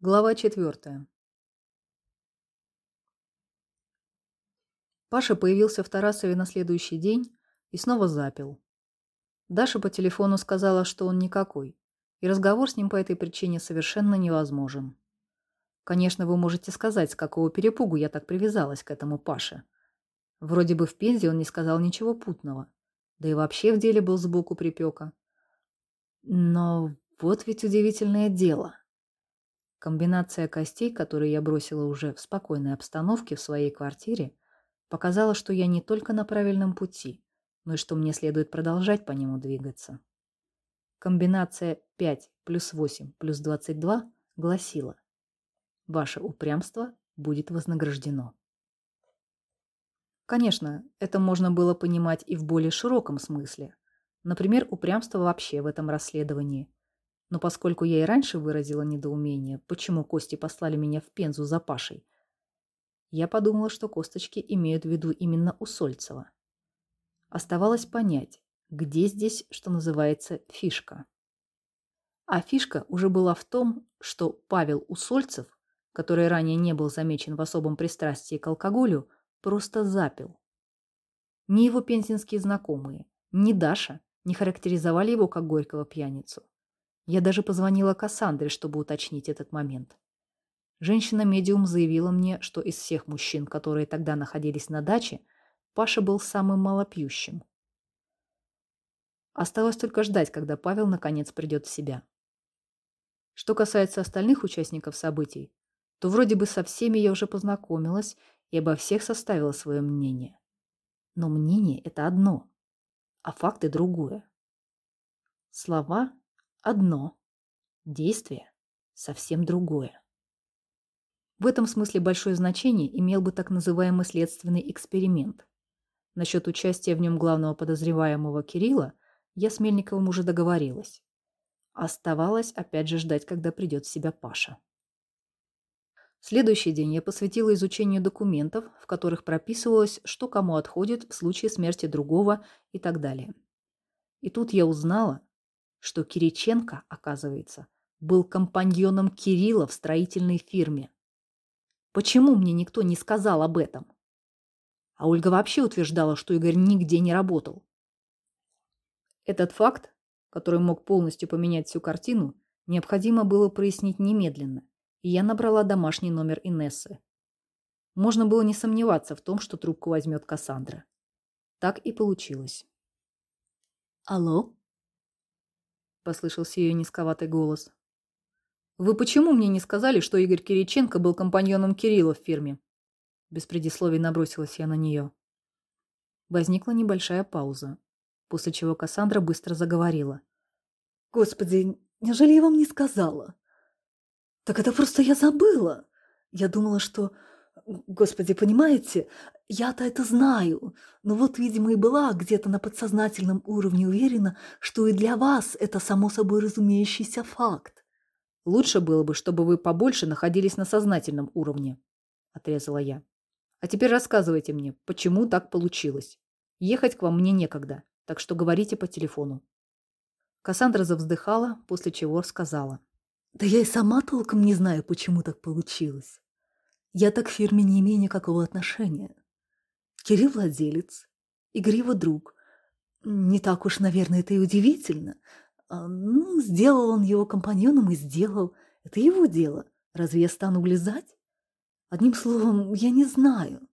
Глава четвертая. Паша появился в Тарасове на следующий день и снова запил. Даша по телефону сказала, что он никакой, и разговор с ним по этой причине совершенно невозможен. Конечно, вы можете сказать, с какого перепугу я так привязалась к этому Паше. Вроде бы в Пензе он не сказал ничего путного, да и вообще в деле был сбоку припека. Но вот ведь удивительное дело. Комбинация костей, которые я бросила уже в спокойной обстановке в своей квартире, показала, что я не только на правильном пути, но и что мне следует продолжать по нему двигаться. Комбинация 5 плюс 8 плюс 22 гласила «Ваше упрямство будет вознаграждено». Конечно, это можно было понимать и в более широком смысле. Например, упрямство вообще в этом расследовании – но поскольку я и раньше выразила недоумение, почему Кости послали меня в Пензу за Пашей, я подумала, что косточки имеют в виду именно Усольцева. Оставалось понять, где здесь, что называется, фишка. А фишка уже была в том, что Павел Усольцев, который ранее не был замечен в особом пристрастии к алкоголю, просто запил. Ни его пензенские знакомые, ни Даша не характеризовали его как горького пьяницу. Я даже позвонила Кассандре, чтобы уточнить этот момент. Женщина-медиум заявила мне, что из всех мужчин, которые тогда находились на даче, Паша был самым малопьющим. Осталось только ждать, когда Павел наконец придет в себя. Что касается остальных участников событий, то вроде бы со всеми я уже познакомилась и обо всех составила свое мнение. Но мнение – это одно, а факты – другое. Слова одно, действие совсем другое. В этом смысле большое значение имел бы так называемый следственный эксперимент. Насчет участия в нем главного подозреваемого Кирилла я с Мельниковым уже договорилась. Оставалось опять же ждать, когда придет в себя Паша. Следующий день я посвятила изучению документов, в которых прописывалось, что кому отходит в случае смерти другого и так далее. И тут я узнала, что Кириченко, оказывается, был компаньоном Кирилла в строительной фирме. Почему мне никто не сказал об этом? А Ольга вообще утверждала, что Игорь нигде не работал. Этот факт, который мог полностью поменять всю картину, необходимо было прояснить немедленно, и я набрала домашний номер Инессы. Можно было не сомневаться в том, что трубку возьмет Кассандра. Так и получилось. «Алло?» Послышался ее низковатый голос. «Вы почему мне не сказали, что Игорь Кириченко был компаньоном Кирилла в фирме?» Без предисловий набросилась я на нее. Возникла небольшая пауза, после чего Кассандра быстро заговорила. «Господи, неужели я вам не сказала?» «Так это просто я забыла. Я думала, что Господи, понимаете, я-то это знаю, но вот, видимо, и была где-то на подсознательном уровне уверена, что и для вас это само собой разумеющийся факт. Лучше было бы, чтобы вы побольше находились на сознательном уровне, отрезала я. А теперь рассказывайте мне, почему так получилось. Ехать к вам мне некогда, так что говорите по телефону. Кассандра завздыхала, после чего сказала. Да я и сама толком не знаю, почему так получилось. Я так к фирме не имею никакого отношения. Кирилл владелец, Игорь друг. Не так уж, наверное, это и удивительно. А, ну, сделал он его компаньоном и сделал. Это его дело. Разве я стану влезать? Одним словом, я не знаю.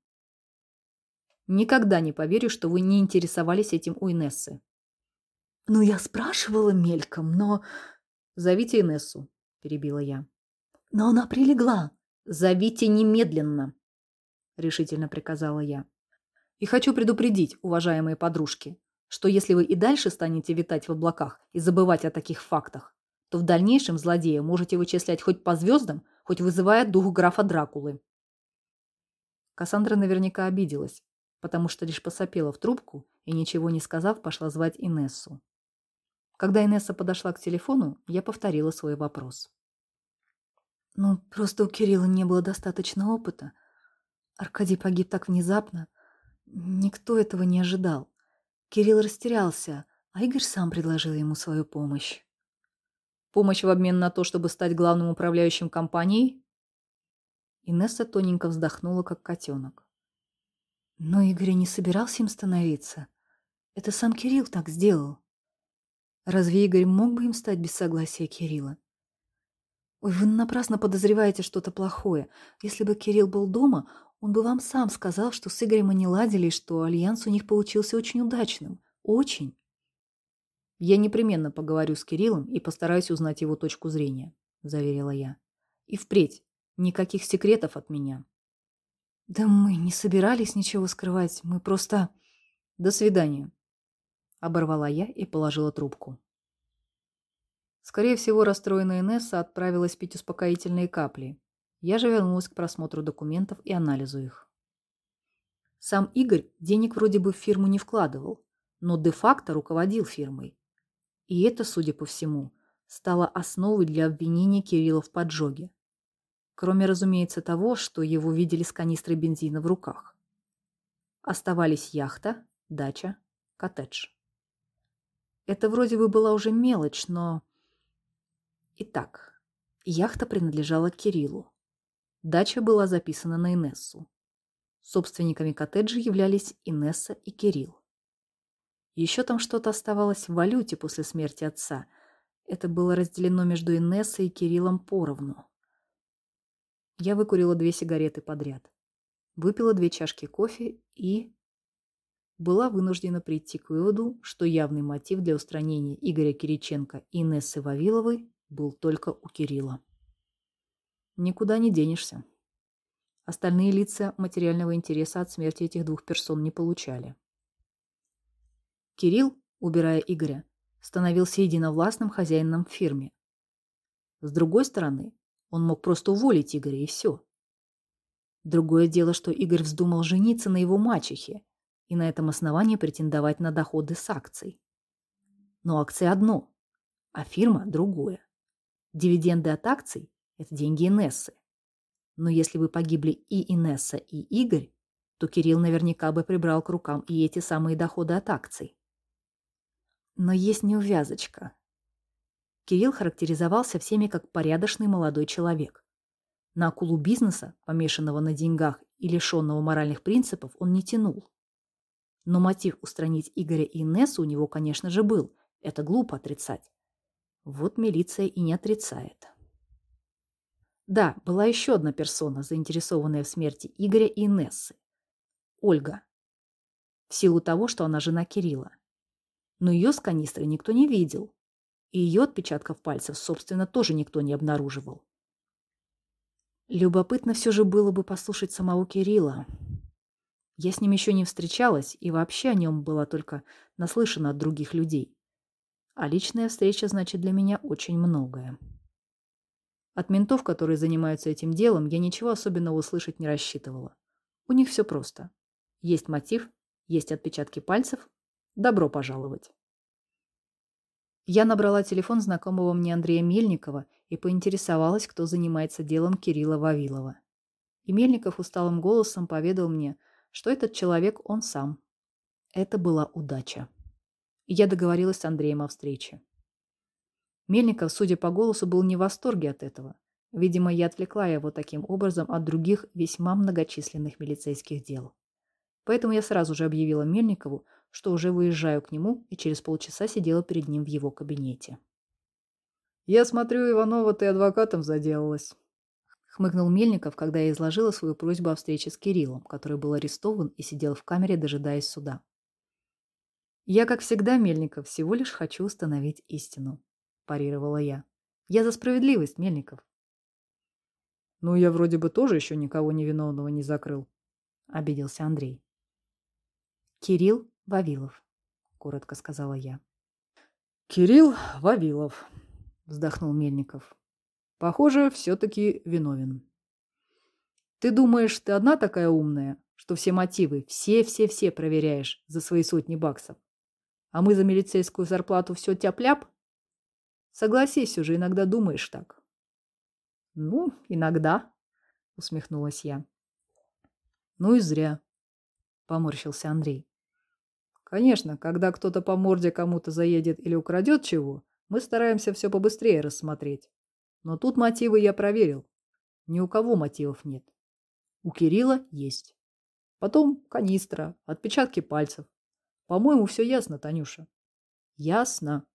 Никогда не поверю, что вы не интересовались этим у Инессы. Ну, я спрашивала мельком, но... Зовите Инессу, перебила я. Но она прилегла. «Зовите немедленно», — решительно приказала я. «И хочу предупредить, уважаемые подружки, что если вы и дальше станете витать в облаках и забывать о таких фактах, то в дальнейшем злодея можете вычислять хоть по звездам, хоть вызывая дух графа Дракулы». Кассандра наверняка обиделась, потому что лишь посопела в трубку и, ничего не сказав, пошла звать Инессу. Когда Инесса подошла к телефону, я повторила свой вопрос. Ну, просто у Кирилла не было достаточно опыта. Аркадий погиб так внезапно. Никто этого не ожидал. Кирилл растерялся, а Игорь сам предложил ему свою помощь. Помощь в обмен на то, чтобы стать главным управляющим компанией? Инесса тоненько вздохнула, как котенок. Но Игорь не собирался им становиться. Это сам Кирилл так сделал. Разве Игорь мог бы им стать без согласия Кирилла? Ой, вы напрасно подозреваете что-то плохое. Если бы Кирилл был дома, он бы вам сам сказал, что с Игорем они ладили, что альянс у них получился очень удачным. Очень. Я непременно поговорю с Кириллом и постараюсь узнать его точку зрения, заверила я. И впредь никаких секретов от меня. Да мы не собирались ничего скрывать, мы просто... До свидания. Оборвала я и положила трубку. Скорее всего, расстроенная Инесса отправилась пить успокоительные капли. Я же вернулась к просмотру документов и анализу их. Сам Игорь денег вроде бы в фирму не вкладывал, но де-факто руководил фирмой. И это, судя по всему, стало основой для обвинения Кирилла в поджоге. Кроме, разумеется, того, что его видели с канистрой бензина в руках. Оставались яхта, дача, коттедж. Это вроде бы была уже мелочь, но... Итак, яхта принадлежала Кириллу. Дача была записана на Инессу. Собственниками коттеджа являлись Инесса и Кирилл. Еще там что-то оставалось в валюте после смерти отца. Это было разделено между Инессой и Кириллом поровну. Я выкурила две сигареты подряд. Выпила две чашки кофе и... Была вынуждена прийти к выводу, что явный мотив для устранения Игоря Кириченко и Инессы Вавиловой был только у Кирилла. Никуда не денешься. Остальные лица материального интереса от смерти этих двух персон не получали. Кирилл, убирая Игоря, становился единовластным хозяином в фирме. С другой стороны, он мог просто уволить Игоря и все. Другое дело, что Игорь вздумал жениться на его мачехе и на этом основании претендовать на доходы с акций. Но акции одно, а фирма другое. Дивиденды от акций – это деньги Инессы. Но если бы погибли и Инесса, и Игорь, то Кирилл наверняка бы прибрал к рукам и эти самые доходы от акций. Но есть неувязочка. Кирилл характеризовался всеми как порядочный молодой человек. На акулу бизнеса, помешанного на деньгах и лишенного моральных принципов, он не тянул. Но мотив устранить Игоря и Инессу у него, конечно же, был. Это глупо отрицать. Вот милиция и не отрицает. Да, была еще одна персона, заинтересованная в смерти Игоря и Инессы. Ольга. В силу того, что она жена Кирилла но ее с канистрой никто не видел. И ее отпечатков пальцев, собственно, тоже никто не обнаруживал. Любопытно все же было бы послушать самого Кирилла. Я с ним еще не встречалась, и вообще о нем была только наслышана от других людей. А личная встреча значит для меня очень многое. От ментов, которые занимаются этим делом, я ничего особенного услышать не рассчитывала. У них все просто. Есть мотив, есть отпечатки пальцев, Добро пожаловать. Я набрала телефон знакомого мне Андрея Мельникова и поинтересовалась, кто занимается делом Кирилла Вавилова. И Мельников усталым голосом поведал мне, что этот человек он сам. Это была удача. И я договорилась с Андреем о встрече. Мельников, судя по голосу, был не в восторге от этого. Видимо, я отвлекла его таким образом от других весьма многочисленных милицейских дел. Поэтому я сразу же объявила Мельникову, что уже выезжаю к нему и через полчаса сидела перед ним в его кабинете. «Я смотрю, Иванова, ты адвокатом заделалась», — хмыкнул Мельников, когда я изложила свою просьбу о встрече с Кириллом, который был арестован и сидел в камере, дожидаясь суда. «Я, как всегда, Мельников, всего лишь хочу установить истину», – парировала я. «Я за справедливость, Мельников». «Ну, я вроде бы тоже еще никого невиновного не закрыл», – обиделся Андрей. Кирилл Вавилов, коротко сказала я. Кирилл Вавилов, вздохнул Мельников. Похоже, все-таки виновен. Ты думаешь, ты одна такая умная, что все мотивы, все-все-все проверяешь за свои сотни баксов? А мы за милицейскую зарплату все тяп-ляп? Согласись уже, иногда думаешь так. Ну, иногда, усмехнулась я. Ну и зря, поморщился Андрей. Конечно, когда кто-то по морде кому-то заедет или украдет чего, Мы стараемся все побыстрее рассмотреть. Но тут мотивы я проверил. Ни у кого мотивов нет. У Кирилла есть. Потом канистра, отпечатки пальцев. По-моему, все ясно, Танюша. Ясно.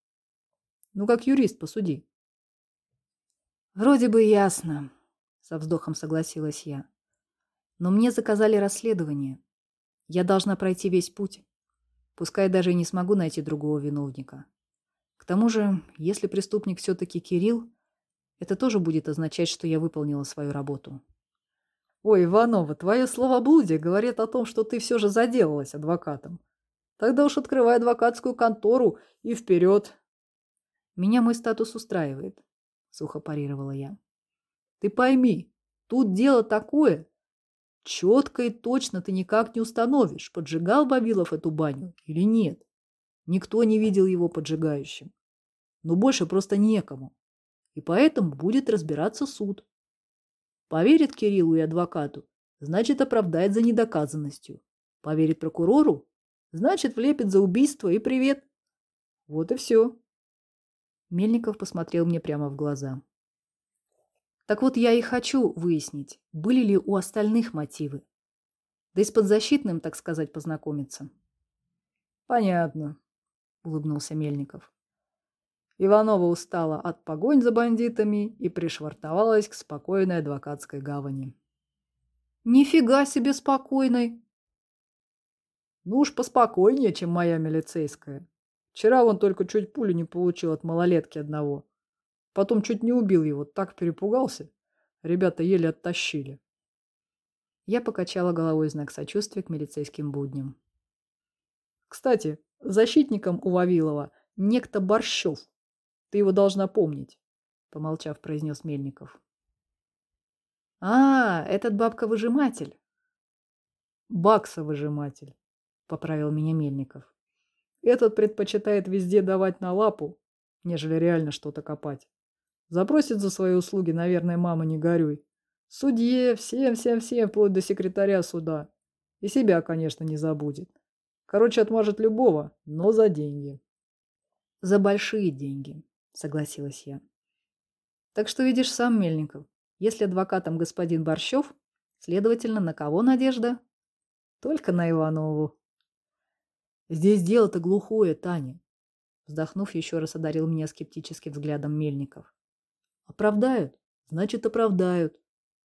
Ну, как юрист, посуди. Вроде бы ясно, со вздохом согласилась я. Но мне заказали расследование. Я должна пройти весь путь. Пускай даже и не смогу найти другого виновника. К тому же, если преступник все-таки Кирилл, это тоже будет означать, что я выполнила свою работу. Ой, Иванова, твое словоблудие говорит о том, что ты все же заделалась адвокатом. Тогда уж открывай адвокатскую контору и вперед. Меня мой статус устраивает, сухо парировала я. Ты пойми, тут дело такое. Четко и точно ты никак не установишь, поджигал Бавилов эту баню или нет. Никто не видел его поджигающим. Но больше просто некому. И поэтому будет разбираться суд. Поверит Кириллу и адвокату, значит оправдает за недоказанностью. Поверит прокурору, значит влепит за убийство и привет. Вот и все. Мельников посмотрел мне прямо в глаза. Так вот я и хочу выяснить, были ли у остальных мотивы. Да и с подзащитным, так сказать, познакомиться. Понятно, улыбнулся Мельников. Иванова устала от погонь за бандитами и пришвартовалась к спокойной адвокатской гавани. «Нифига себе спокойной!» «Ну уж поспокойнее, чем моя милицейская. Вчера он только чуть пулю не получил от малолетки одного. Потом чуть не убил его, так перепугался. Ребята еле оттащили». Я покачала головой знак сочувствия к милицейским будням. «Кстати, защитником у Вавилова некто Борщев. Ты его должна помнить, — помолчав, произнес Мельников. — А, этот бабка-выжиматель. — Бакса-выжиматель, — поправил меня Мельников. Этот предпочитает везде давать на лапу, нежели реально что-то копать. Запросит за свои услуги, наверное, мама, не горюй. Судье, всем-всем-всем, вплоть до секретаря суда. И себя, конечно, не забудет. Короче, отмажет любого, но за деньги. За большие деньги согласилась я. Так что видишь сам, Мельников, если адвокатом господин Борщев, следовательно, на кого надежда? Только на Иванову. Здесь дело-то глухое, Таня. Вздохнув, еще раз одарил меня скептическим взглядом Мельников. Оправдают, значит оправдают.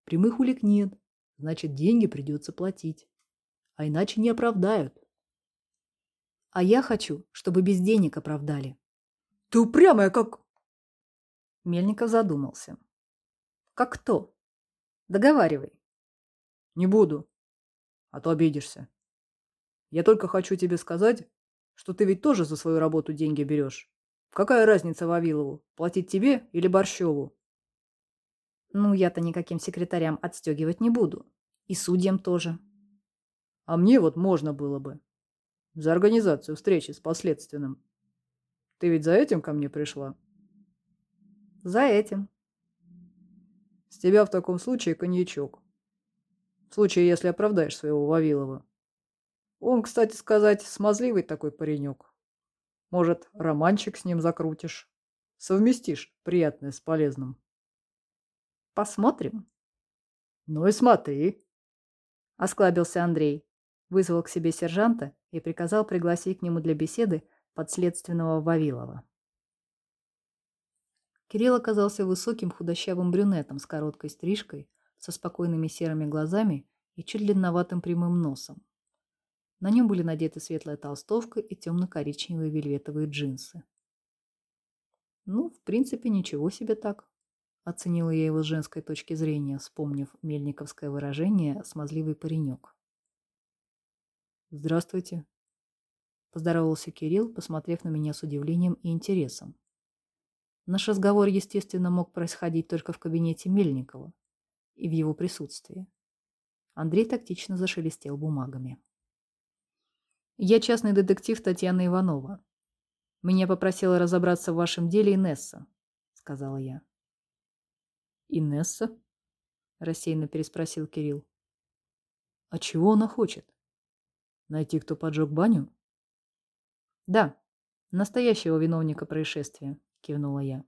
Прямых улик нет, значит деньги придется платить. А иначе не оправдают. А я хочу, чтобы без денег оправдали. Ты упрямая, как... Мельников задумался. Как кто? Договаривай. Не буду, а то обидишься. Я только хочу тебе сказать, что ты ведь тоже за свою работу деньги берешь. Какая разница Вавилову, платить тебе или Борщеву? Ну, я-то никаким секретарям отстегивать не буду. И судьям тоже. А мне вот можно было бы. За организацию встречи с последственным. Ты ведь за этим ко мне пришла? За этим. С тебя в таком случае коньячок. В случае, если оправдаешь своего Вавилова. Он, кстати сказать, смазливый такой паренек. Может, романчик с ним закрутишь? Совместишь приятное с полезным. Посмотрим. Ну и смотри. Осклабился Андрей, вызвал к себе сержанта и приказал пригласить к нему для беседы подследственного Вавилова. Кирилл оказался высоким худощавым брюнетом с короткой стрижкой, со спокойными серыми глазами и чуть длинноватым прямым носом. На нем были надеты светлая толстовка и темно-коричневые вельветовые джинсы. «Ну, в принципе, ничего себе так», — оценила я его с женской точки зрения, вспомнив мельниковское выражение «смазливый паренек». «Здравствуйте», Поздоровался Кирилл, посмотрев на меня с удивлением и интересом. Наш разговор, естественно, мог происходить только в кабинете Мельникова и в его присутствии. Андрей тактично зашелестел бумагами. «Я частный детектив Татьяна Иванова. Меня попросила разобраться в вашем деле Инесса», — сказала я. «Инесса?» — рассеянно переспросил Кирилл. «А чего она хочет? Найти, кто поджег баню?» Да, настоящего виновника происшествия, кивнула я.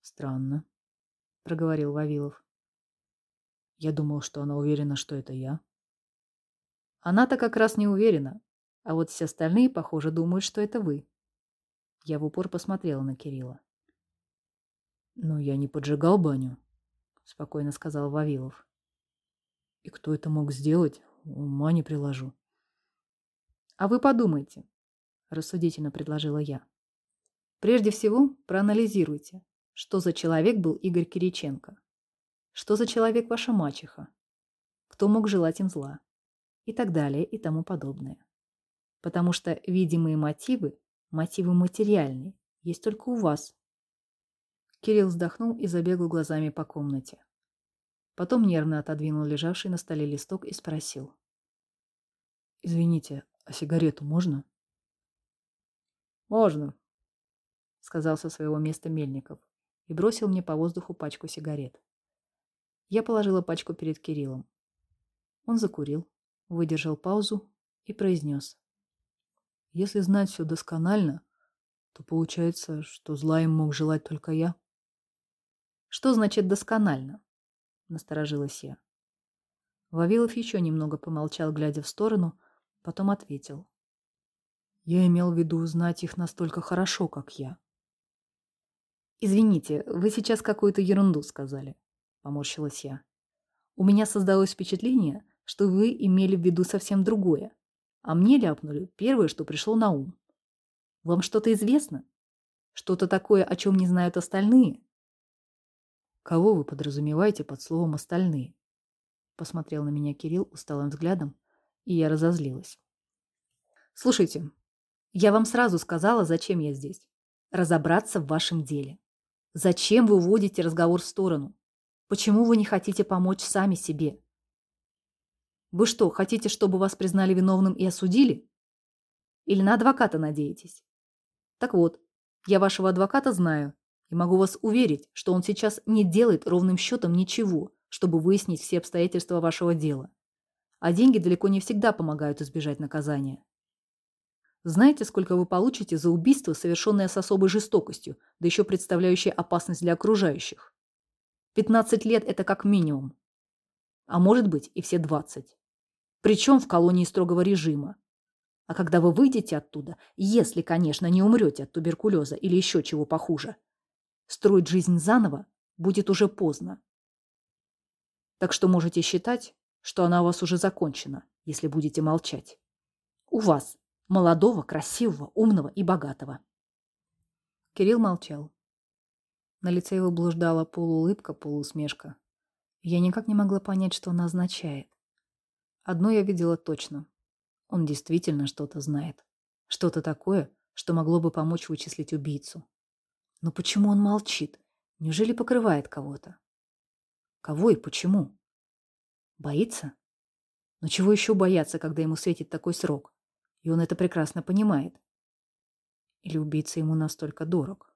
Странно, проговорил Вавилов. Я думал, что она уверена, что это я. Она-то как раз не уверена, а вот все остальные, похоже, думают, что это вы. Я в упор посмотрела на Кирилла. «Ну, я не поджигал баню», — спокойно сказал Вавилов. «И кто это мог сделать, ума не приложу». «А вы подумайте», — рассудительно предложила я. «Прежде всего, проанализируйте, что за человек был Игорь Кириченко. Что за человек ваша мачеха? Кто мог желать им зла? И так далее и тому подобное. Потому что видимые мотивы, мотивы материальные, есть только у вас. Кирилл вздохнул и забегал глазами по комнате. Потом нервно отодвинул лежавший на столе листок и спросил. «Извините, а сигарету можно?» «Можно», — сказал со своего места Мельников и бросил мне по воздуху пачку сигарет. Я положила пачку перед Кириллом. Он закурил, выдержал паузу и произнес. Если знать все досконально, то получается, что зла им мог желать только я. Что значит досконально? Насторожилась я. Вавилов еще немного помолчал, глядя в сторону, потом ответил. Я имел в виду знать их настолько хорошо, как я. «Извините, вы сейчас какую-то ерунду сказали», — поморщилась я. «У меня создалось впечатление, что вы имели в виду совсем другое, а мне ляпнули первое, что пришло на ум. Вам что-то известно? Что-то такое, о чем не знают остальные?» «Кого вы подразумеваете под словом «остальные»?» Посмотрел на меня Кирилл усталым взглядом, и я разозлилась. «Слушайте, я вам сразу сказала, зачем я здесь. Разобраться в вашем деле. Зачем вы уводите разговор в сторону? Почему вы не хотите помочь сами себе? Вы что, хотите, чтобы вас признали виновным и осудили? Или на адвоката надеетесь? Так вот, я вашего адвоката знаю и могу вас уверить, что он сейчас не делает ровным счетом ничего, чтобы выяснить все обстоятельства вашего дела. А деньги далеко не всегда помогают избежать наказания. Знаете, сколько вы получите за убийство, совершенное с особой жестокостью, да еще представляющее опасность для окружающих? 15 лет – это как минимум. А может быть и все 20. Причем в колонии строгого режима. А когда вы выйдете оттуда, если, конечно, не умрете от туберкулеза или еще чего похуже, строить жизнь заново будет уже поздно. Так что можете считать, что она у вас уже закончена, если будете молчать. У вас Молодого, красивого, умного и богатого. Кирилл молчал. На лице его блуждала полуулыбка, полуусмешка. Я никак не могла понять, что она означает. Одно я видела точно. Он действительно что-то знает. Что-то такое, что могло бы помочь вычислить убийцу. Но почему он молчит? Неужели покрывает кого-то? Кого и почему? Боится? Но чего еще бояться, когда ему светит такой срок? И он это прекрасно понимает. Или убийца ему настолько дорог?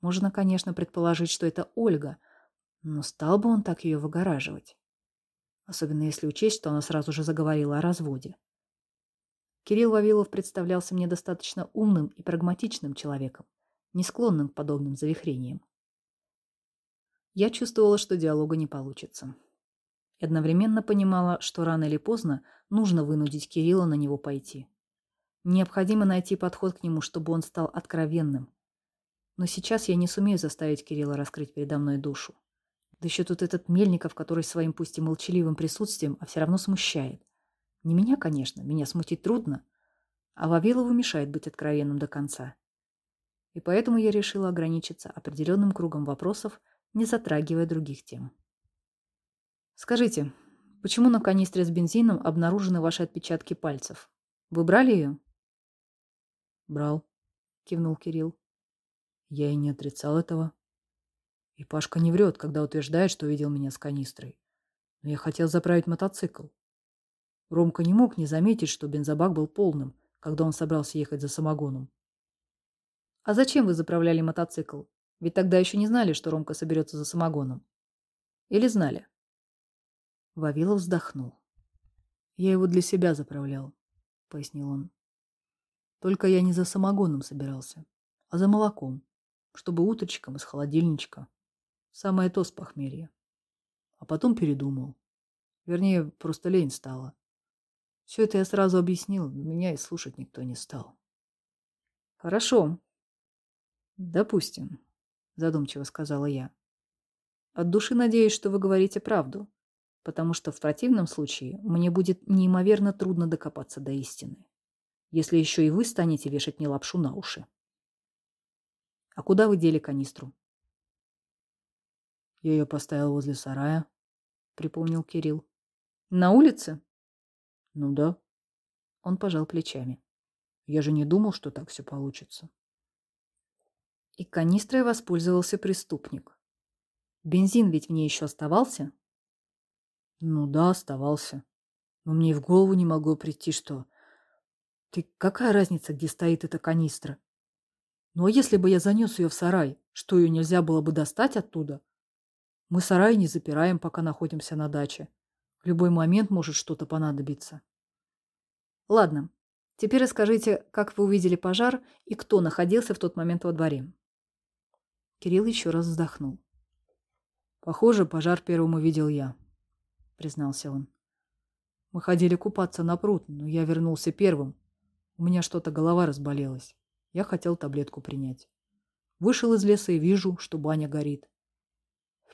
Можно, конечно, предположить, что это Ольга, но стал бы он так ее выгораживать? Особенно если учесть, что она сразу же заговорила о разводе. Кирилл Вавилов представлялся мне достаточно умным и прагматичным человеком, не склонным к подобным завихрениям. Я чувствовала, что диалога не получится и одновременно понимала, что рано или поздно нужно вынудить Кирилла на него пойти. Необходимо найти подход к нему, чтобы он стал откровенным. Но сейчас я не сумею заставить Кирилла раскрыть передо мной душу. Да еще тут этот Мельников, который своим пусть и молчаливым присутствием, а все равно смущает. Не меня, конечно, меня смутить трудно, а Вавилову мешает быть откровенным до конца. И поэтому я решила ограничиться определенным кругом вопросов, не затрагивая других тем. Скажите, почему на канистре с бензином обнаружены ваши отпечатки пальцев? Вы брали ее? Брал, кивнул Кирилл. Я и не отрицал этого. И Пашка не врет, когда утверждает, что видел меня с канистрой. Но я хотел заправить мотоцикл. Ромка не мог не заметить, что бензобак был полным, когда он собрался ехать за самогоном. А зачем вы заправляли мотоцикл? Ведь тогда еще не знали, что Ромка соберется за самогоном. Или знали? Вавилов вздохнул. «Я его для себя заправлял», — пояснил он. «Только я не за самогоном собирался, а за молоком, чтобы утречком из холодильничка. Самое то с похмелья. А потом передумал. Вернее, просто лень стала. Все это я сразу объяснил, но меня и слушать никто не стал. Хорошо. Допустим, задумчиво сказала я. От души надеюсь, что вы говорите правду, потому что в противном случае мне будет неимоверно трудно докопаться до истины, если еще и вы станете вешать мне лапшу на уши. А куда вы дели канистру? Я ее поставил возле сарая, припомнил Кирилл. На улице? Ну да. Он пожал плечами. Я же не думал, что так все получится. И канистрой воспользовался преступник. Бензин ведь в ней еще оставался? Ну да, оставался. Но мне и в голову не могло прийти, что... Ты какая разница, где стоит эта канистра? Ну а если бы я занес ее в сарай, что ее нельзя было бы достать оттуда? Мы сарай не запираем, пока находимся на даче. В любой момент может что-то понадобиться. Ладно, теперь расскажите, как вы увидели пожар и кто находился в тот момент во дворе. Кирилл еще раз вздохнул. Похоже, пожар первым увидел я, признался он. Мы ходили купаться на пруд, но я вернулся первым. У меня что-то голова разболелась. Я хотел таблетку принять. Вышел из леса и вижу, что баня горит.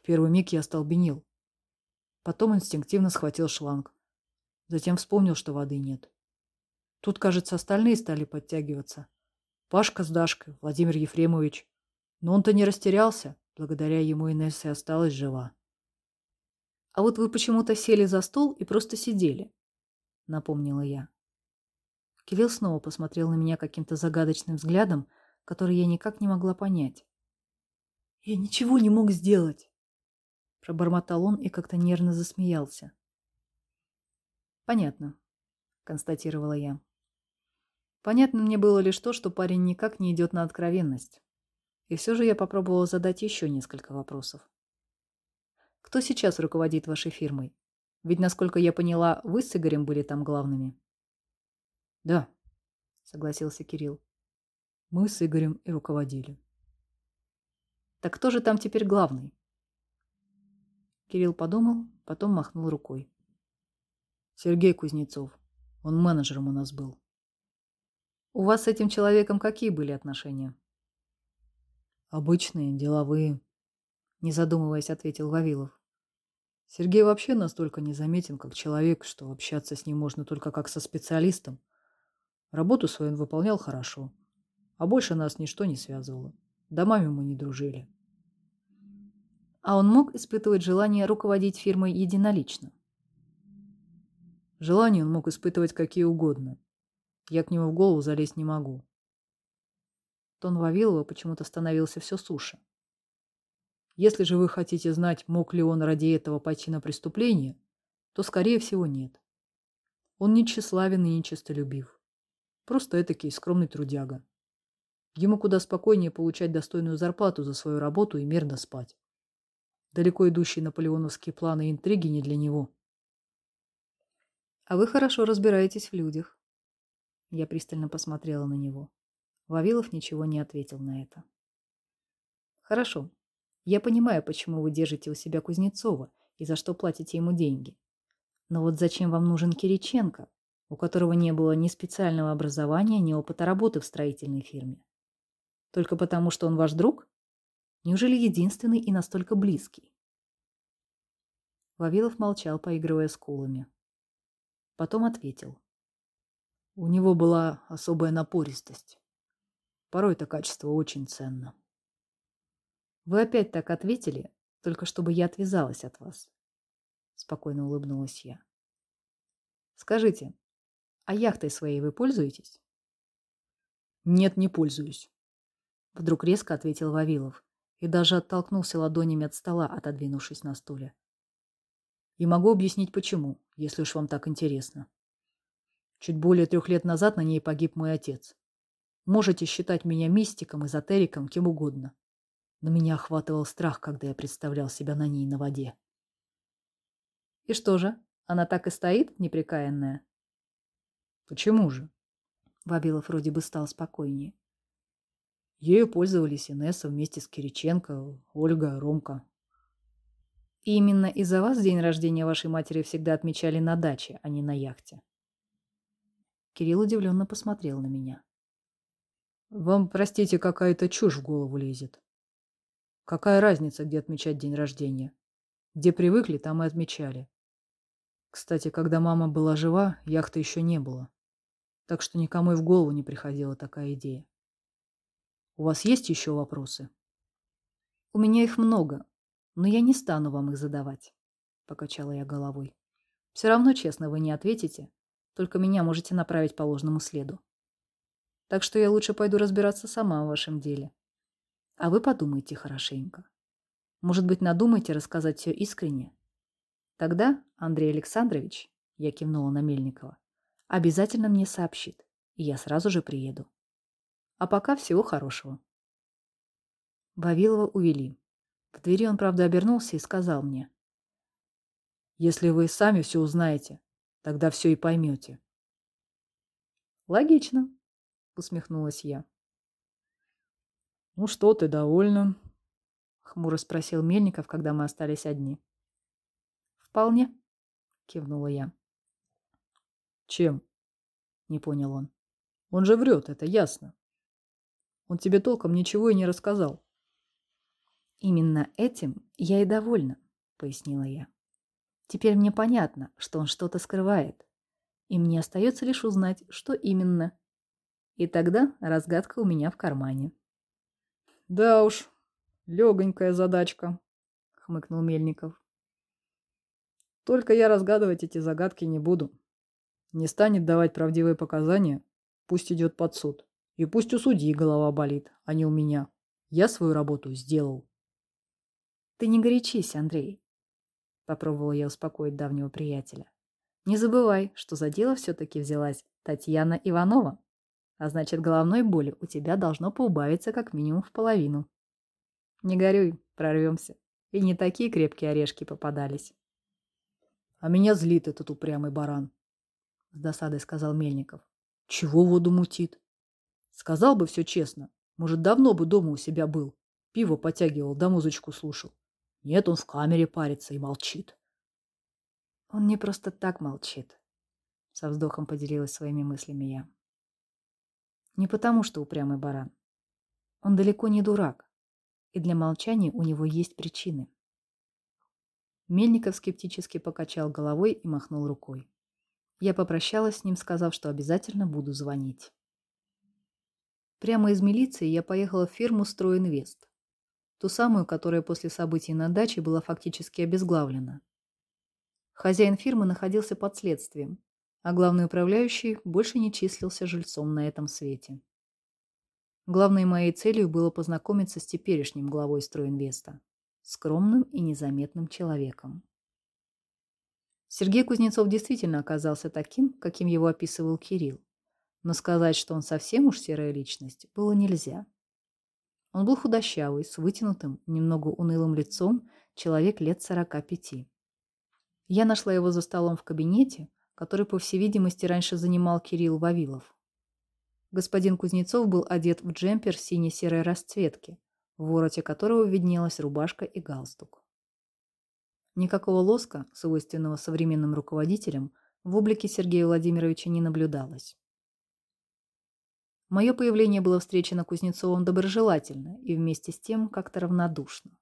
Первый миг я остолбенел. Потом инстинктивно схватил шланг. Затем вспомнил, что воды нет. Тут, кажется, остальные стали подтягиваться. Пашка с Дашкой, Владимир Ефремович. Но он-то не растерялся. Благодаря ему Инесса осталась жива. «А вот вы почему-то сели за стол и просто сидели», — напомнила я. Кирилл снова посмотрел на меня каким-то загадочным взглядом, который я никак не могла понять. «Я ничего не мог сделать», — пробормотал он и как-то нервно засмеялся. «Понятно», — констатировала я. Понятно мне было лишь то, что парень никак не идет на откровенность. И все же я попробовала задать еще несколько вопросов. Кто сейчас руководит вашей фирмой? Ведь, насколько я поняла, вы с Игорем были там главными. Да, согласился Кирилл. Мы с Игорем и руководили. Так кто же там теперь главный? Кирилл подумал, потом махнул рукой. Сергей Кузнецов. Он менеджером у нас был. У вас с этим человеком какие были отношения? Обычные, деловые. Не задумываясь, ответил Вавилов. Сергей вообще настолько незаметен, как человек, что общаться с ним можно только как со специалистом. Работу свою он выполнял хорошо. А больше нас ничто не связывало. Домами мы не дружили. А он мог испытывать желание руководить фирмой единолично? Желание он мог испытывать какие угодно. Я к нему в голову залезть не могу. Тон Вавилова почему-то становился все суше. Если же вы хотите знать, мог ли он ради этого пойти на преступление, то, скорее всего, нет. Он не тщеславен и не честолюбив. Просто этакий скромный трудяга. Ему куда спокойнее получать достойную зарплату за свою работу и мирно спать. Далеко идущие наполеоновские планы и интриги не для него. А вы хорошо разбираетесь в людях. Я пристально посмотрела на него. Вавилов ничего не ответил на это. Хорошо. Я понимаю, почему вы держите у себя Кузнецова и за что платите ему деньги. Но вот зачем вам нужен Кириченко, у которого не было ни специального образования, ни опыта работы в строительной фирме? Только потому, что он ваш друг? Неужели единственный и настолько близкий? Вавилов молчал, поигрывая скулами. Потом ответил. У него была особая напористость. Порой это качество очень ценно. Вы опять так ответили, только чтобы я отвязалась от вас. Спокойно улыбнулась я. Скажите, а яхтой своей вы пользуетесь? Нет, не пользуюсь. Вдруг резко ответил Вавилов и даже оттолкнулся ладонями от стола, отодвинувшись на стуле. И могу объяснить почему, если уж вам так интересно. Чуть более трех лет назад на ней погиб мой отец. Можете считать меня мистиком, эзотериком, кем угодно. Но меня охватывал страх, когда я представлял себя на ней на воде. И что же, она так и стоит, неприкаянная? Почему же? Вавилов вроде бы стал спокойнее. Ею пользовались Инесса вместе с Кириченко, Ольга, Ромка. И именно из-за вас день рождения вашей матери всегда отмечали на даче, а не на яхте. Кирилл удивленно посмотрел на меня. Вам, простите, какая-то чушь в голову лезет. Какая разница, где отмечать день рождения? Где привыкли, там и отмечали. Кстати, когда мама была жива, яхты еще не было. Так что никому и в голову не приходила такая идея. У вас есть еще вопросы? У меня их много, но я не стану вам их задавать, покачала я головой. Все равно честно вы не ответите, только меня можете направить по ложному следу. Так что я лучше пойду разбираться сама в вашем деле. А вы подумайте хорошенько. Может быть, надумайте рассказать все искренне? Тогда Андрей Александрович, я кивнула на Мельникова, обязательно мне сообщит, и я сразу же приеду. А пока всего хорошего. Вавилова увели. В двери он, правда, обернулся и сказал мне. Если вы сами все узнаете, тогда все и поймете. Логично, усмехнулась я. Ну что ты, довольна? Хмуро спросил Мельников, когда мы остались одни. Вполне, кивнула я. Чем? Не понял он. Он же врет, это ясно. Он тебе толком ничего и не рассказал. Именно этим я и довольна, пояснила я. Теперь мне понятно, что он что-то скрывает. И мне остается лишь узнать, что именно. И тогда разгадка у меня в кармане. Да уж, легонькая задачка, хмыкнул Мельников. Только я разгадывать эти загадки не буду. Не станет давать правдивые показания, пусть идет под суд. И пусть у судьи голова болит, а не у меня. Я свою работу сделал. Ты не горячись, Андрей. Попробовала я успокоить давнего приятеля. Не забывай, что за дело все-таки взялась Татьяна Иванова. А значит, головной боли у тебя должно поубавиться как минимум в половину. Не горюй, прорвемся. И не такие крепкие орешки попадались. А меня злит этот упрямый баран, с досадой сказал Мельников. Чего воду мутит? Сказал бы все честно. Может, давно бы дома у себя был. Пиво потягивал, да музычку слушал. Нет, он в камере парится и молчит. Он не просто так молчит. Со вздохом поделилась своими мыслями я. Не потому, что упрямый баран. Он далеко не дурак. И для молчания у него есть причины. Мельников скептически покачал головой и махнул рукой. Я попрощалась с ним, сказав, что обязательно буду звонить. Прямо из милиции я поехала в фирму «Стройинвест». Ту самую, которая после событий на даче была фактически обезглавлена. Хозяин фирмы находился под следствием, а главный управляющий больше не числился жильцом на этом свете. Главной моей целью было познакомиться с теперешним главой «Стройинвеста», скромным и незаметным человеком. Сергей Кузнецов действительно оказался таким, каким его описывал Кирилл но сказать, что он совсем уж серая личность, было нельзя. Он был худощавый, с вытянутым, немного унылым лицом, человек лет сорока пяти. Я нашла его за столом в кабинете, который, по всей видимости, раньше занимал Кирилл Вавилов. Господин Кузнецов был одет в джемпер сине-серой расцветки, в вороте которого виднелась рубашка и галстук. Никакого лоска, свойственного современным руководителям, в облике Сергея Владимировича не наблюдалось. Мое появление было встречено Кузнецовым доброжелательно и вместе с тем как-то равнодушно.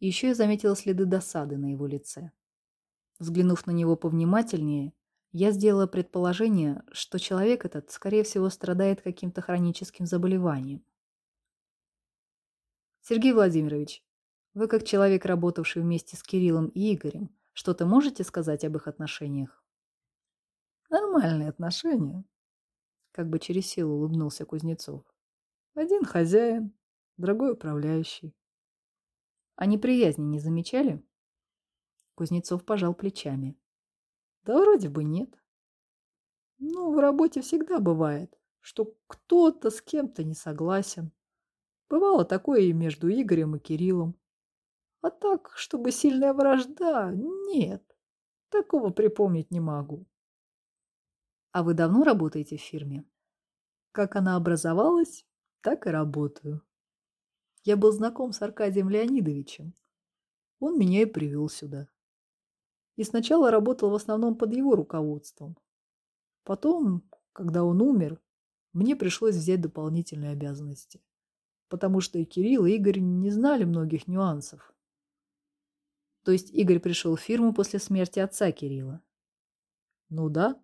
еще я заметила следы досады на его лице. Взглянув на него повнимательнее, я сделала предположение, что человек этот, скорее всего, страдает каким-то хроническим заболеванием. Сергей Владимирович, вы как человек, работавший вместе с Кириллом и Игорем, что-то можете сказать об их отношениях? Нормальные отношения, как бы через силу улыбнулся Кузнецов. Один хозяин, другой управляющий. А неприязни не замечали? Кузнецов пожал плечами. Да вроде бы нет. Ну, в работе всегда бывает, что кто-то с кем-то не согласен. Бывало такое и между Игорем и Кириллом. А так, чтобы сильная вражда, нет. Такого припомнить не могу. А вы давно работаете в фирме? Как она образовалась, Так и работаю. Я был знаком с Аркадием Леонидовичем. Он меня и привел сюда. И сначала работал в основном под его руководством. Потом, когда он умер, мне пришлось взять дополнительные обязанности. Потому что и Кирилл, и Игорь не знали многих нюансов. То есть Игорь пришел в фирму после смерти отца Кирилла? Ну да,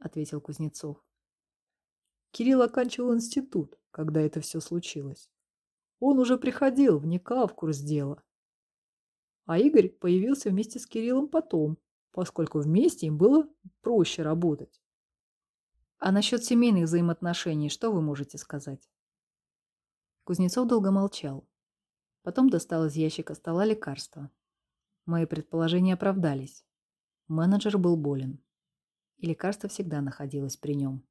ответил Кузнецов. Кирилл оканчивал институт, когда это все случилось. Он уже приходил, вникал в курс дела. А Игорь появился вместе с Кириллом потом, поскольку вместе им было проще работать. А насчет семейных взаимоотношений что вы можете сказать? Кузнецов долго молчал. Потом достал из ящика стола лекарства. Мои предположения оправдались. Менеджер был болен. И лекарство всегда находилось при нем.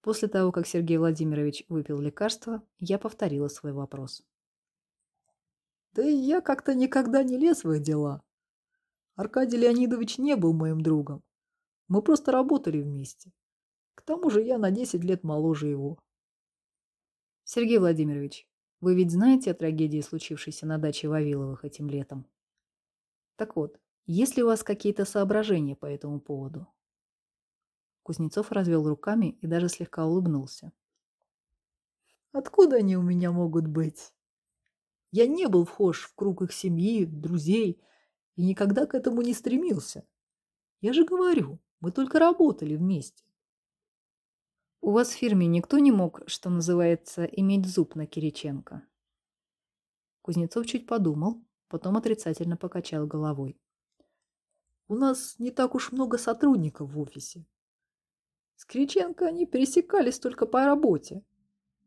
После того, как Сергей Владимирович выпил лекарство, я повторила свой вопрос. Да и я как-то никогда не лез в их дела. Аркадий Леонидович не был моим другом. Мы просто работали вместе. К тому же я на 10 лет моложе его. Сергей Владимирович, вы ведь знаете о трагедии, случившейся на даче Вавиловых этим летом? Так вот, есть ли у вас какие-то соображения по этому поводу? Кузнецов развел руками и даже слегка улыбнулся. Откуда они у меня могут быть? Я не был вхож в круг их семьи, друзей и никогда к этому не стремился. Я же говорю, мы только работали вместе. У вас в фирме никто не мог, что называется, иметь зуб на Кириченко? Кузнецов чуть подумал, потом отрицательно покачал головой. У нас не так уж много сотрудников в офисе. С Криченко они пересекались только по работе.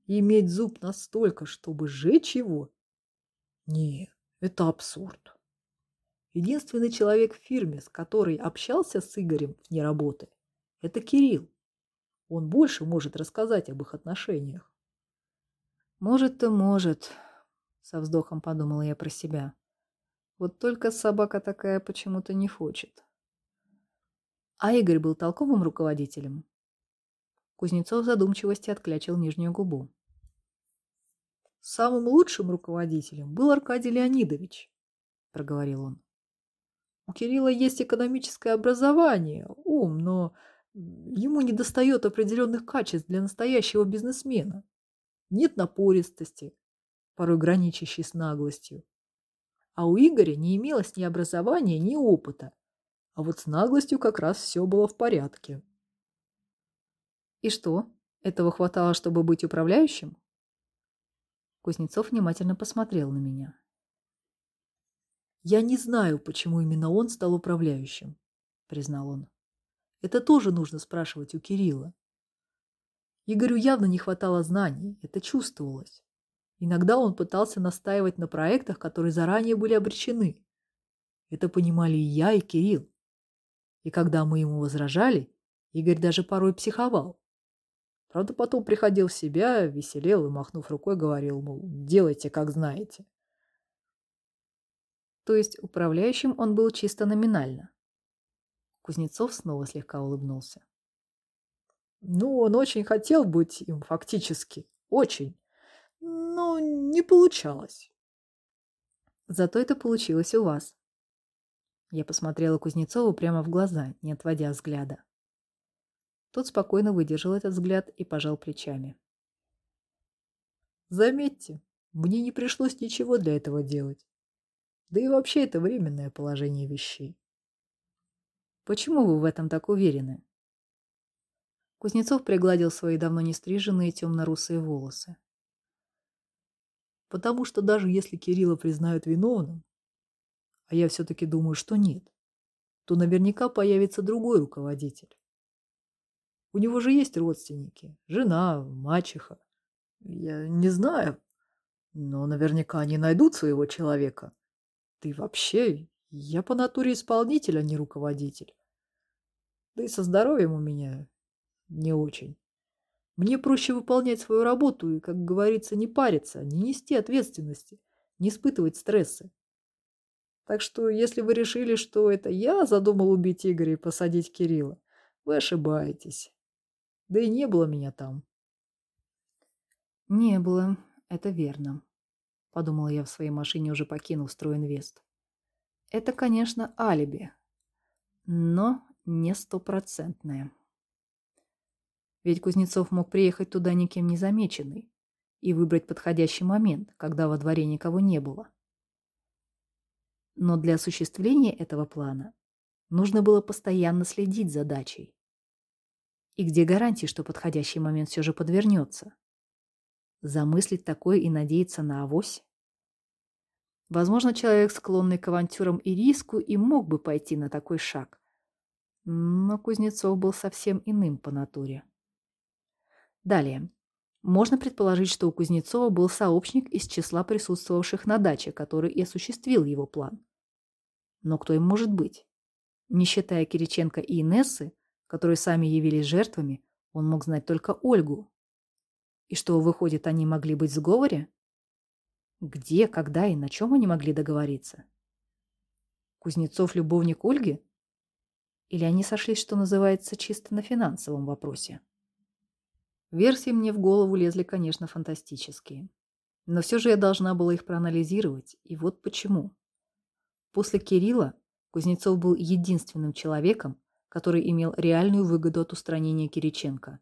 Иметь зуб настолько, чтобы сжечь его? Не, это абсурд. Единственный человек в фирме, с которой общался с Игорем вне работы, это Кирилл. Он больше может рассказать об их отношениях. Может-то может, со вздохом подумала я про себя. Вот только собака такая почему-то не хочет. А Игорь был толковым руководителем. Кузнецов в задумчивости отклячил нижнюю губу. «Самым лучшим руководителем был Аркадий Леонидович», — проговорил он. «У Кирилла есть экономическое образование, ум, но ему недостает определенных качеств для настоящего бизнесмена. Нет напористости, порой граничащей с наглостью. А у Игоря не имелось ни образования, ни опыта. А вот с наглостью как раз все было в порядке. И что, этого хватало, чтобы быть управляющим? Кузнецов внимательно посмотрел на меня. «Я не знаю, почему именно он стал управляющим», — признал он. «Это тоже нужно спрашивать у Кирилла. Игорю явно не хватало знаний, это чувствовалось. Иногда он пытался настаивать на проектах, которые заранее были обречены. Это понимали и я, и Кирилл. И когда мы ему возражали, Игорь даже порой психовал. Правда, потом приходил в себя, веселел и, махнув рукой, говорил, мол, делайте, как знаете. То есть управляющим он был чисто номинально. Кузнецов снова слегка улыбнулся. Ну, он очень хотел быть им фактически. Очень. Но не получалось. Зато это получилось у вас. Я посмотрела Кузнецову прямо в глаза, не отводя взгляда. Тот спокойно выдержал этот взгляд и пожал плечами. Заметьте, мне не пришлось ничего для этого делать. Да и вообще это временное положение вещей. Почему вы в этом так уверены? Кузнецов пригладил свои давно не стриженные темно-русые волосы. Потому что даже если Кирилла признают виновным, а я все-таки думаю, что нет, то наверняка появится другой руководитель. У него же есть родственники. Жена, мачеха. Я не знаю. Но наверняка они найдут своего человека. Ты вообще, я по натуре исполнитель, а не руководитель. Да и со здоровьем у меня не очень. Мне проще выполнять свою работу и, как говорится, не париться, не нести ответственности, не испытывать стрессы. Так что, если вы решили, что это я задумал убить Игоря и посадить Кирилла, вы ошибаетесь. Да и не было меня там. Не было, это верно, подумала я в своей машине, уже покинув стройинвест. Это, конечно, алиби, но не стопроцентное. Ведь Кузнецов мог приехать туда никем не замеченный и выбрать подходящий момент, когда во дворе никого не было. Но для осуществления этого плана нужно было постоянно следить за дачей. И где гарантии, что подходящий момент все же подвернется? Замыслить такое и надеяться на авось? Возможно, человек, склонный к авантюрам и риску, и мог бы пойти на такой шаг. Но Кузнецов был совсем иным по натуре. Далее. Можно предположить, что у Кузнецова был сообщник из числа присутствовавших на даче, который и осуществил его план. Но кто им может быть? Не считая Кириченко и Инессы, которые сами явились жертвами, он мог знать только Ольгу. И что, выходит, они могли быть в сговоре? Где, когда и на чем они могли договориться? Кузнецов – любовник Ольги? Или они сошлись, что называется, чисто на финансовом вопросе? Версии мне в голову лезли, конечно, фантастические. Но все же я должна была их проанализировать, и вот почему. После Кирилла Кузнецов был единственным человеком, который имел реальную выгоду от устранения Кириченко,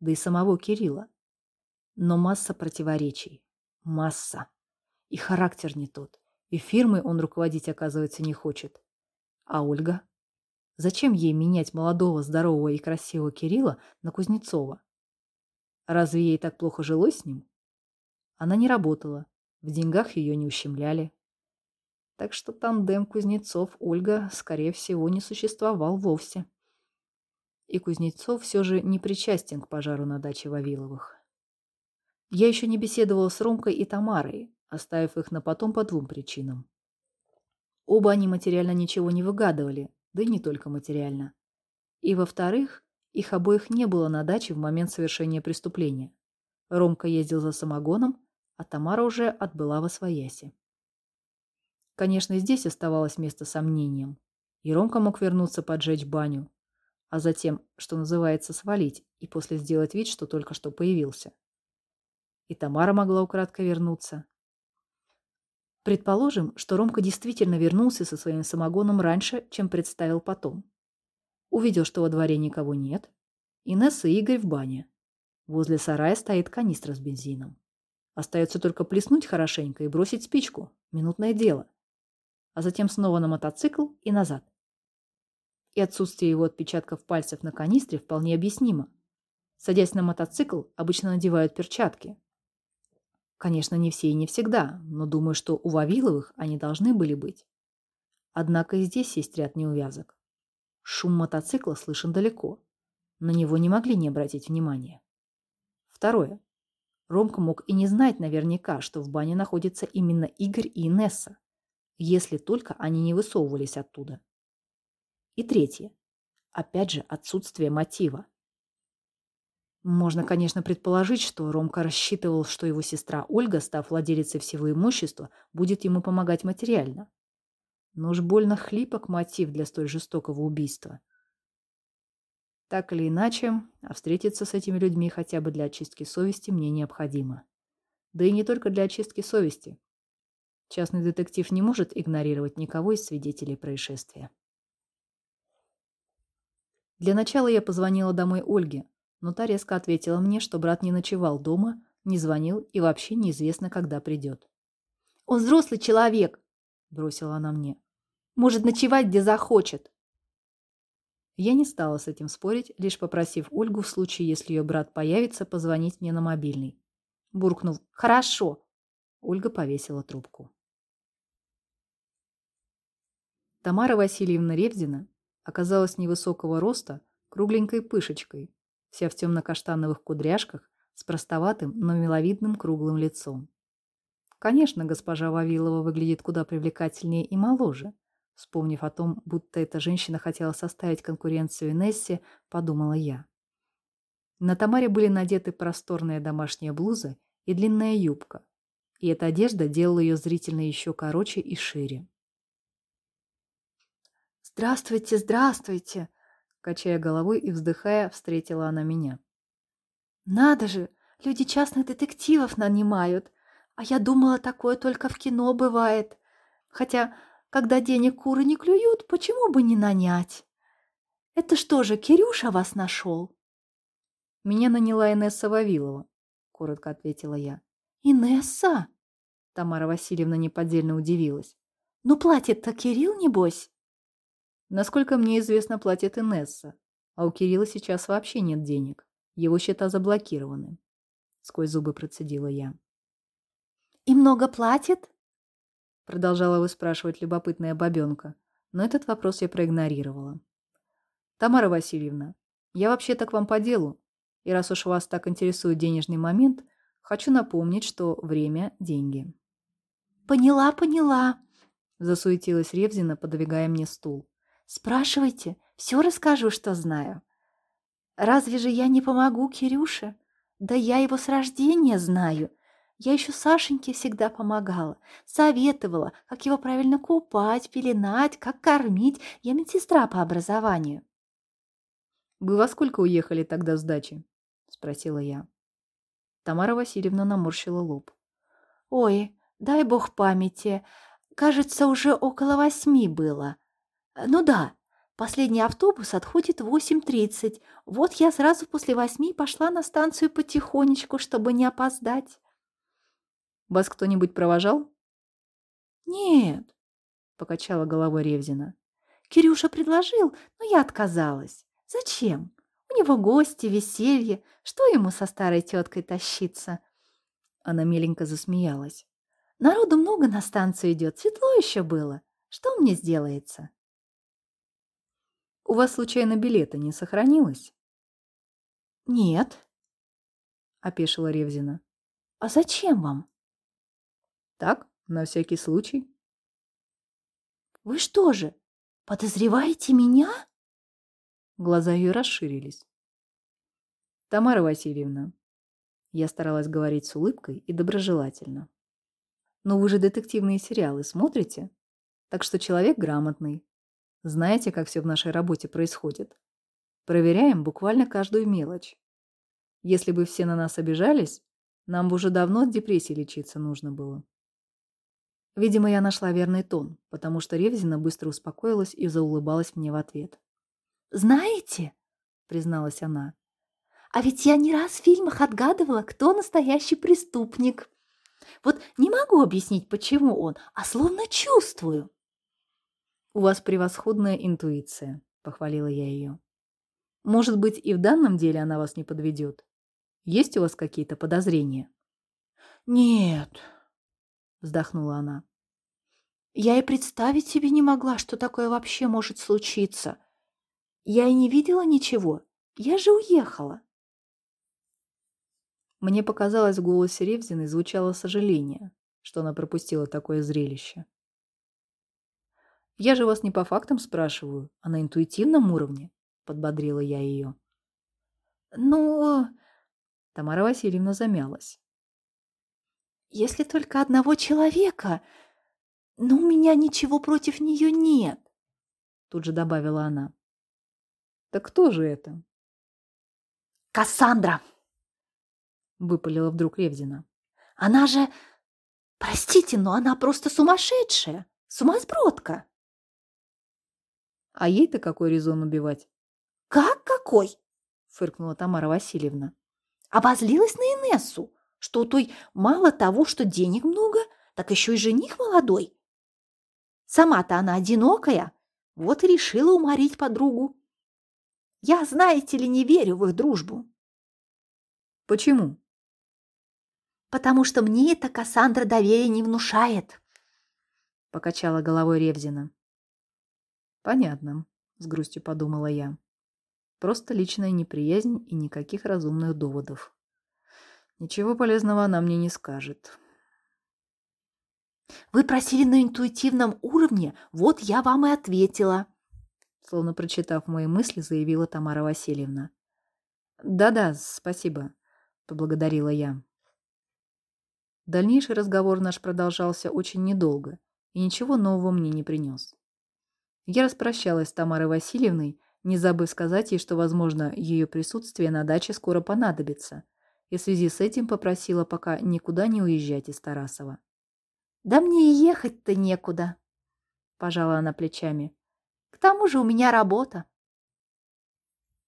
да и самого Кирилла. Но масса противоречий. Масса. И характер не тот. И фирмой он руководить, оказывается, не хочет. А Ольга? Зачем ей менять молодого, здорового и красивого Кирилла на Кузнецова? Разве ей так плохо жилось с ним? Она не работала, в деньгах ее не ущемляли. Так что тандем Кузнецов-Ольга, скорее всего, не существовал вовсе. И Кузнецов все же не причастен к пожару на даче Вавиловых. Я еще не беседовала с Ромкой и Тамарой, оставив их на потом по двум причинам. Оба они материально ничего не выгадывали, да и не только материально. И, во-вторых, их обоих не было на даче в момент совершения преступления. Ромка ездил за самогоном, а Тамара уже отбыла во свояси. Конечно, здесь оставалось место сомнениям. И Ромка мог вернуться поджечь баню, а затем, что называется, свалить и после сделать вид, что только что появился. И Тамара могла украдкой вернуться. Предположим, что Ромка действительно вернулся со своим самогоном раньше, чем представил потом. Увидел, что во дворе никого нет. Инесса и Игорь в бане. Возле сарая стоит канистра с бензином. Остается только плеснуть хорошенько и бросить спичку. Минутное дело. А затем снова на мотоцикл и назад. И отсутствие его отпечатков пальцев на канистре вполне объяснимо. Садясь на мотоцикл, обычно надевают перчатки. Конечно, не все и не всегда, но думаю, что у Вавиловых они должны были быть. Однако и здесь есть ряд неувязок. Шум мотоцикла слышен далеко. На него не могли не обратить внимания. Второе. Ромка мог и не знать наверняка, что в бане находятся именно Игорь и Инесса, если только они не высовывались оттуда. И третье. Опять же, отсутствие мотива. Можно, конечно, предположить, что Ромка рассчитывал, что его сестра Ольга, став владелицей всего имущества, будет ему помогать материально. Но уж больно хлипок мотив для столь жестокого убийства. Так или иначе, а встретиться с этими людьми хотя бы для очистки совести мне необходимо. Да и не только для очистки совести. Частный детектив не может игнорировать никого из свидетелей происшествия. Для начала я позвонила домой Ольге, но та резко ответила мне, что брат не ночевал дома, не звонил и вообще неизвестно, когда придет. «Он взрослый человек!» – бросила она мне. Может ночевать, где захочет. Я не стала с этим спорить, лишь попросив Ольгу в случае, если ее брат появится, позвонить мне на мобильный. Буркнув «Хорошо», Ольга повесила трубку. Тамара Васильевна Ревзина оказалась невысокого роста, кругленькой пышечкой, вся в темно-каштановых кудряшках, с простоватым, но миловидным круглым лицом. Конечно, госпожа Вавилова выглядит куда привлекательнее и моложе, Вспомнив о том, будто эта женщина хотела составить конкуренцию Нессе, подумала я. На Тамаре были надеты просторная домашняя блуза и длинная юбка, и эта одежда делала ее зрительно еще короче и шире. «Здравствуйте, здравствуйте!» Качая головой и вздыхая, встретила она меня. «Надо же! Люди частных детективов нанимают, а я думала, такое только в кино бывает. Хотя, когда денег куры не клюют, почему бы не нанять? Это что же, Кирюша вас нашел? Меня наняла Инесса Вавилова, коротко ответила я. Инесса? Тамара Васильевна неподдельно удивилась. Ну, платит-то Кирилл, небось? Насколько мне известно, платит Инесса, а у Кирилла сейчас вообще нет денег. Его счета заблокированы. Сквозь зубы процедила я. «И много платит?» Продолжала выспрашивать любопытная бабенка, но этот вопрос я проигнорировала. «Тамара Васильевна, я вообще-то к вам по делу, и раз уж вас так интересует денежный момент, хочу напомнить, что время – деньги». «Поняла, поняла», – засуетилась Ревзина, подвигая мне стул. «Спрашивайте, все расскажу, что знаю. Разве же я не помогу Кирюше? Да я его с рождения знаю. Я еще Сашеньке всегда помогала, советовала, как его правильно купать, пеленать, как кормить. Я медсестра по образованию. «Вы во сколько уехали тогда с дачи?» — спросила я. Тамара Васильевна наморщила лоб. «Ой, дай бог памяти. Кажется, уже около восьми было. Ну да, последний автобус отходит в 8.30. Вот я сразу после восьми пошла на станцию потихонечку, чтобы не опоздать». Вас кто-нибудь провожал? Нет, покачала головой Ревзина. Кирюша предложил, но я отказалась. Зачем? У него гости, веселье. Что ему со старой теткой тащиться? Она миленько засмеялась. Народу много на станцию идет, светло еще было. Что мне сделается? У вас случайно билета не сохранилось? Нет, опешила Ревзина. А зачем вам? Так, на всякий случай. Вы что же, подозреваете меня? Глаза ее расширились. Тамара Васильевна. Я старалась говорить с улыбкой и доброжелательно. Но вы же детективные сериалы смотрите? Так что человек грамотный. Знаете, как все в нашей работе происходит. Проверяем буквально каждую мелочь. Если бы все на нас обижались, нам бы уже давно от депрессии лечиться нужно было. Видимо, я нашла верный тон, потому что Ревзина быстро успокоилась и заулыбалась мне в ответ. «Знаете», — призналась она, — «а ведь я не раз в фильмах отгадывала, кто настоящий преступник. Вот не могу объяснить, почему он, а словно чувствую». «У вас превосходная интуиция», — похвалила я ее. «Может быть, и в данном деле она вас не подведет? Есть у вас какие-то подозрения?» «Нет», вздохнула она. Я и представить себе не могла, что такое вообще может случиться. Я и не видела ничего. Я же уехала. Мне показалось, в голосе Ревзиной звучало сожаление, что она пропустила такое зрелище. «Я же вас не по фактам спрашиваю, а на интуитивном уровне», — подбодрила я ее. «Ну...» Тамара Васильевна замялась. Если только одного человека, но у меня ничего против нее нет, тут же добавила она. Так кто же это? Кассандра, выпалила вдруг Ревзина. Она же, простите, но она просто сумасшедшая, сумасбродка. А ей-то какой резон убивать? Как какой? фыркнула Тамара Васильевна. Обозлилась на Инессу что у той мало того, что денег много, так еще и жених молодой. Сама-то она одинокая, вот и решила уморить подругу. Я, знаете ли, не верю в их дружбу. Почему? Потому что мне эта Кассандра доверия не внушает, покачала головой Ревзина. Понятно, с грустью подумала я. Просто личная неприязнь и никаких разумных доводов. Ничего полезного она мне не скажет. Вы просили на интуитивном уровне, вот я вам и ответила. Словно прочитав мои мысли, заявила Тамара Васильевна. Да-да, спасибо, поблагодарила я. Дальнейший разговор наш продолжался очень недолго и ничего нового мне не принес. Я распрощалась с Тамарой Васильевной, не забыв сказать ей, что, возможно, ее присутствие на даче скоро понадобится – и в связи с этим попросила пока никуда не уезжать из Тарасова. «Да мне и ехать-то некуда», — пожала она плечами. «К тому же у меня работа.